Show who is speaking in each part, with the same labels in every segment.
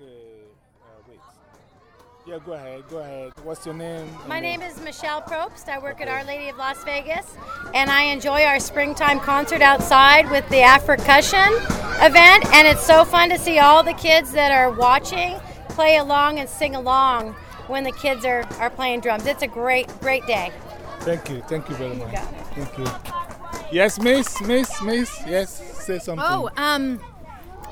Speaker 1: Okay, uh, wait. Yeah, go ahead, go ahead. What's your name?
Speaker 2: My
Speaker 1: And
Speaker 2: name is Michelle Probst. I work at Our Lady of Las Vegas, and I enjoy our springtime concert outside with the Africussion event. And it's so fun to see all the kids that are watching play along and sing along when the kids are, are playing drums. It's a great, great day.
Speaker 1: Thank you, thank you very much.
Speaker 2: got it.
Speaker 1: Thank you. Yes, miss, miss, miss. Yes, say something.
Speaker 3: Oh, um,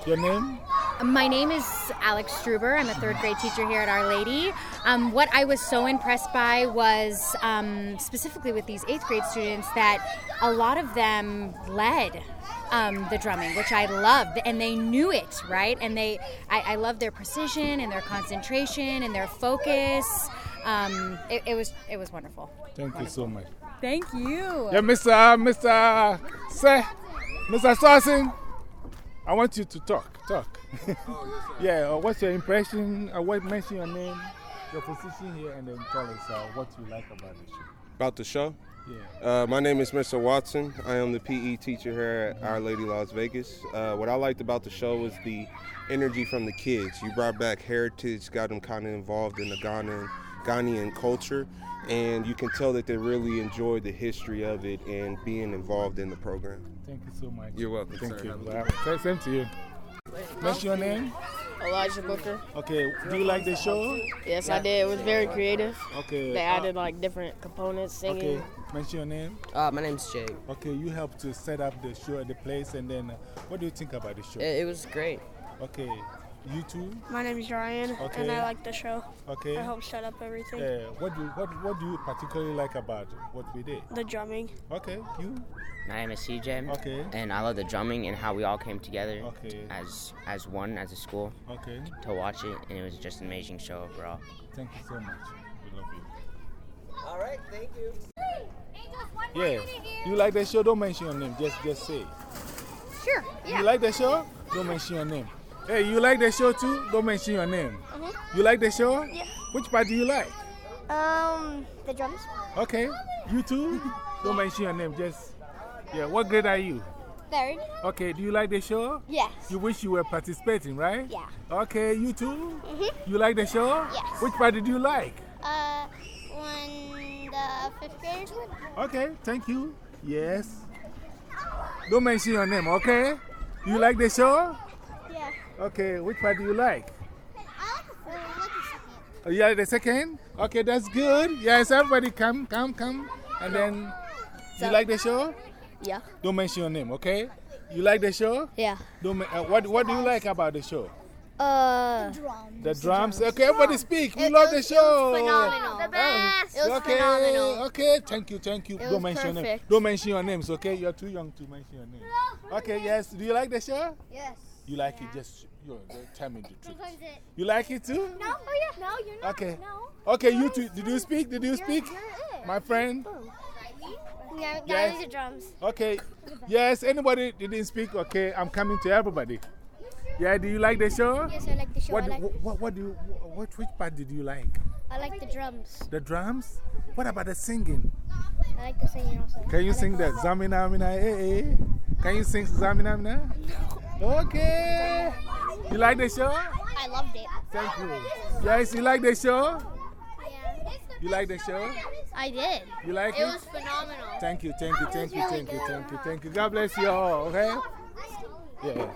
Speaker 1: Your name?
Speaker 3: My name is Alex Struber. I'm a third grade teacher here at Our Lady. Um, what I was so impressed by was um, specifically with these eighth grade students that a lot of them led um, the drumming, which I loved, and they knew it, right? And they, I, I love their precision and their concentration and their focus. Um, it, it was, it was wonderful.
Speaker 1: Thank you so much.
Speaker 3: Thank you.
Speaker 1: Yeah, Mr. Mr. Sir, Mr. Sawson, I want you to talk. Talk. yeah, uh, what's your impression? Uh, what mention your name, your position here, and then tell us uh, what you like about the show.
Speaker 4: About the show?
Speaker 1: Yeah.
Speaker 4: Uh, my name is Mr. Watson. I am the PE teacher here at Our Lady Las Vegas. Uh, what I liked about the show was the energy from the kids. You brought back heritage, got them kind of involved in the Ghanaian, Ghanaian culture, and you can tell that they really enjoyed the history of it and being involved in the program.
Speaker 1: Thank you so much.
Speaker 4: You're welcome,
Speaker 1: Thank
Speaker 4: sir.
Speaker 1: you.
Speaker 4: Have
Speaker 1: Same- Same to you. Mention your name.
Speaker 5: Elijah Booker.
Speaker 1: Okay, do you like the show?
Speaker 5: Yes, I did. It was very creative.
Speaker 1: Okay.
Speaker 5: They
Speaker 1: uh,
Speaker 5: added like different components, singing.
Speaker 1: Okay, mention your name.
Speaker 6: Uh, my name's Jake.
Speaker 1: Okay, you helped to set up the show at the place, and then uh, what do you think about the show?
Speaker 6: It, it was great.
Speaker 1: Okay, you too.
Speaker 7: My name is Ryan,
Speaker 1: Okay.
Speaker 7: and I like the show.
Speaker 1: Okay.
Speaker 7: I help set up everything.
Speaker 1: Yeah. What do what what do you particularly like about what we did?
Speaker 7: The drumming.
Speaker 1: Okay, you.
Speaker 6: My name is CJ.
Speaker 1: Okay.
Speaker 6: And I love the drumming and how we all came together
Speaker 1: Okay.
Speaker 6: as as one as a school
Speaker 1: Okay.
Speaker 6: to watch it, and it was just an amazing show overall.
Speaker 1: Thank you so much. We love you.
Speaker 6: All right, thank you.
Speaker 1: Yeah. You like the show? Don't mention your name. Just just say.
Speaker 2: Sure. Yeah.
Speaker 1: You like the show? Don't mention your name. Hey, you like the show too? Don't mention your name.
Speaker 7: Mhm.
Speaker 1: You like the show?
Speaker 7: Yeah.
Speaker 1: Which part do you like?
Speaker 7: Um, the drums.
Speaker 1: Okay. You too? Don't mention your name. Just yeah. What grade are you?
Speaker 7: Third.
Speaker 1: Okay. Do you like the show?
Speaker 7: Yes.
Speaker 1: You wish you were participating, right?
Speaker 7: Yeah.
Speaker 1: Okay. You too?
Speaker 7: Mhm.
Speaker 1: You like the show?
Speaker 7: Yes.
Speaker 1: Which part did you like?
Speaker 7: Uh, when the fifth graders went.
Speaker 1: Okay, thank you. Yes. Don't mention your name, okay? You like the show?
Speaker 7: Yeah.
Speaker 1: Okay, which part do you like?
Speaker 7: I like the second.
Speaker 1: Oh, you like the second? Okay, that's good. Yes, everybody come, come, come. And then, you like the show?
Speaker 7: Yeah.
Speaker 1: Don't mention your name, okay? You like the show?
Speaker 7: Yeah.
Speaker 1: Don't, uh, what, what do you like about the show?
Speaker 7: Uh,
Speaker 1: The drums? Okay, everybody speak. We love the show.
Speaker 7: phenomenal. The
Speaker 1: Oh,
Speaker 7: best. It was
Speaker 1: okay,
Speaker 7: phenomenal.
Speaker 1: Okay, thank you, thank you.
Speaker 7: It
Speaker 1: Don't
Speaker 7: was
Speaker 1: mention your name. Don't mention your names, okay? You're too young to mention your name. Okay, yes. Do you like the show?
Speaker 7: Yes.
Speaker 1: You like it? Just you tell me the truth.
Speaker 7: It.
Speaker 1: You like it too?
Speaker 7: No. Oh yeah. No, you're not.
Speaker 1: Okay.
Speaker 7: No.
Speaker 1: Okay, you two. Did you speak? Did you speak?
Speaker 7: You're it.
Speaker 1: My friend?
Speaker 7: Yeah,
Speaker 1: Yes.
Speaker 7: the drums.
Speaker 1: Okay. Yes, anybody didn't speak? Okay, I'm coming to everybody. Yeah, do you like the show?
Speaker 7: Yes, I like the show.
Speaker 1: What,
Speaker 7: like,
Speaker 1: what, what, what do you, what, which part did you like?
Speaker 7: I like the drums.
Speaker 1: The drums? What about the singing?
Speaker 7: I like the singing also.
Speaker 1: Can you sing that Zamina Mina eh eh? Can you sing Zamina Mina? Okay. You like the show?
Speaker 7: I loved it.
Speaker 1: Thank you. Yes, you like the show?
Speaker 7: Yeah.
Speaker 1: You like the show?
Speaker 7: I did.
Speaker 1: You like
Speaker 7: It
Speaker 1: it?
Speaker 7: was phenomenal.
Speaker 1: Thank you, thank you, thank you, thank you, thank you, thank you. God bless you all, okay? Yeah.